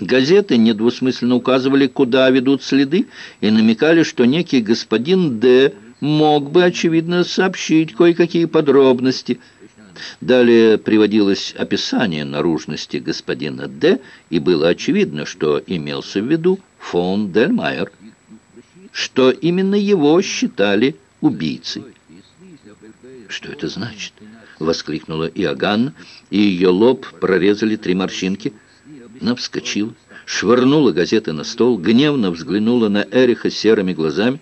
Газеты недвусмысленно указывали, куда ведут следы, и намекали, что некий господин Д. мог бы, очевидно, сообщить кое-какие подробности. Далее приводилось описание наружности господина Д., и было очевидно, что имелся в виду фон Дельмайер, что именно его считали убийцей. «Что это значит?» — воскликнула Иоганна, и ее лоб прорезали три морщинки — она вскочила, швырнула газеты на стол, гневно взглянула на Эриха серыми глазами.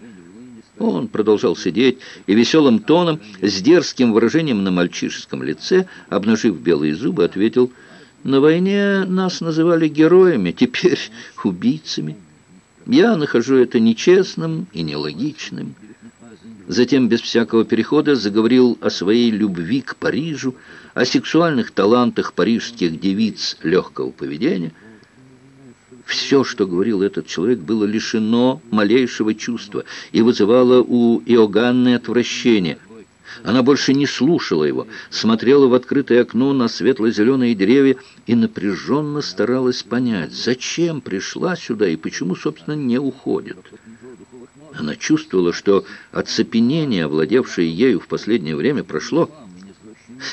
Он продолжал сидеть и веселым тоном, с дерзким выражением на мальчишеском лице, обнажив белые зубы, ответил, «На войне нас называли героями, теперь убийцами. Я нахожу это нечестным и нелогичным». Затем, без всякого перехода, заговорил о своей любви к Парижу, о сексуальных талантах парижских девиц легкого поведения. Все, что говорил этот человек, было лишено малейшего чувства и вызывало у Иоганны отвращение. Она больше не слушала его, смотрела в открытое окно на светло-зеленые деревья и напряженно старалась понять, зачем пришла сюда и почему, собственно, не уходит. Она чувствовала, что оцепенение, овладевшее ею в последнее время, прошло.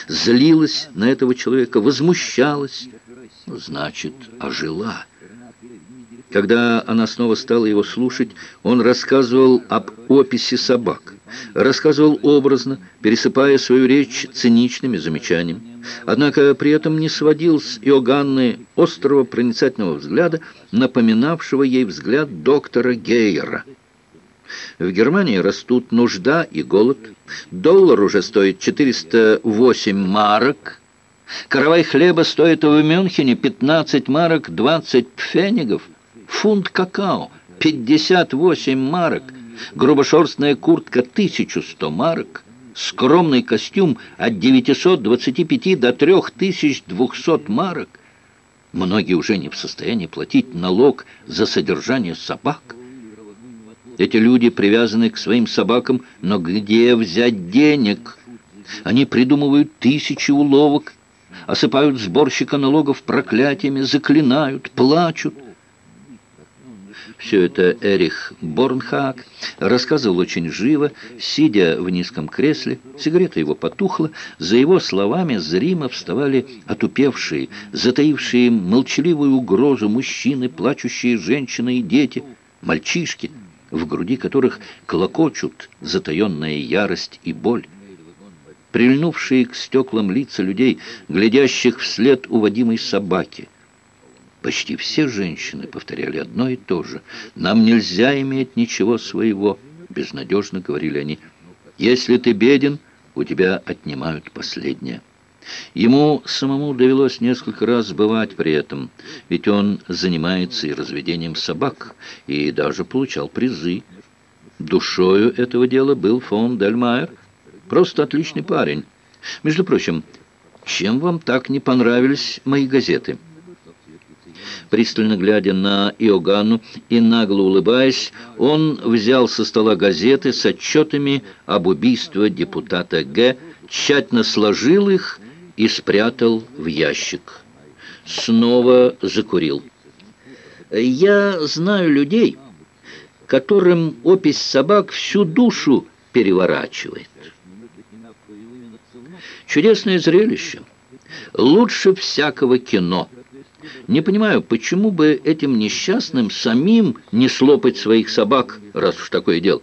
Злилась на этого человека, возмущалась, ну, значит, ожила. Когда она снова стала его слушать, он рассказывал об описи собак. Рассказывал образно, пересыпая свою речь циничными замечаниями. Однако при этом не сводил с Иоганны острого проницательного взгляда, напоминавшего ей взгляд доктора Гейера – в Германии растут нужда и голод. Доллар уже стоит 408 марок. Каравай хлеба стоит в Мюнхене 15 марок 20 пфенигов. Фунт какао 58 марок. Грубошерстная куртка 1100 марок. Скромный костюм от 925 до 3200 марок. Многие уже не в состоянии платить налог за содержание собак. Эти люди привязаны к своим собакам, но где взять денег? Они придумывают тысячи уловок, осыпают сборщика налогов проклятиями, заклинают, плачут. Все это Эрих Борнхак рассказывал очень живо, сидя в низком кресле. Сигарета его потухла. За его словами зримо вставали отупевшие, затаившие молчаливую угрозу мужчины, плачущие женщины и дети, мальчишки — в груди которых клокочут затаенная ярость и боль. Прильнувшие к стеклам лица людей, глядящих вслед уводимой собаки. Почти все женщины повторяли одно и то же. «Нам нельзя иметь ничего своего», — безнадежно говорили они. «Если ты беден, у тебя отнимают последнее». Ему самому довелось несколько раз бывать при этом, ведь он занимается и разведением собак, и даже получал призы. Душою этого дела был фон Дельмайер. Просто отличный парень. Между прочим, чем вам так не понравились мои газеты?» Пристально глядя на Иоганну и нагло улыбаясь, он взял со стола газеты с отчетами об убийстве депутата Г., тщательно сложил их и спрятал в ящик. Снова закурил. «Я знаю людей, которым опись собак всю душу переворачивает. Чудесное зрелище. Лучше всякого кино. Не понимаю, почему бы этим несчастным самим не слопать своих собак, раз уж такое дело.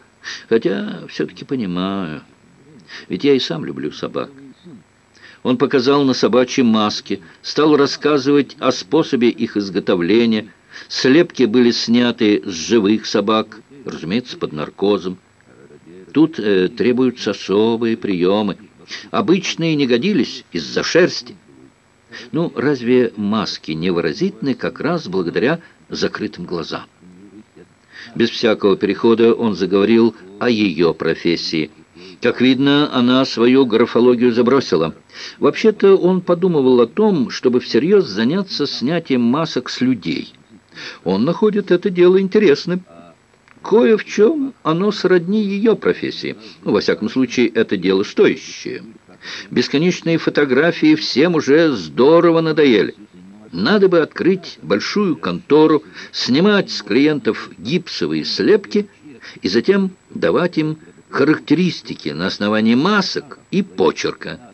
Хотя все-таки понимаю. Ведь я и сам люблю собак. Он показал на собачьи маски, стал рассказывать о способе их изготовления. Слепки были сняты с живых собак, разумеется, под наркозом. Тут э, требуются особые приемы. Обычные не годились из-за шерсти. Ну, разве маски не выразительны как раз благодаря закрытым глазам? Без всякого перехода он заговорил о ее профессии – как видно, она свою графологию забросила. Вообще-то он подумывал о том, чтобы всерьез заняться снятием масок с людей. Он находит это дело интересным. Кое в чем оно сродни ее профессии. Ну, во всяком случае, это дело стоящее. Бесконечные фотографии всем уже здорово надоели. надо бы открыть большую контору, снимать с клиентов гипсовые слепки и затем давать им характеристики на основании масок и почерка.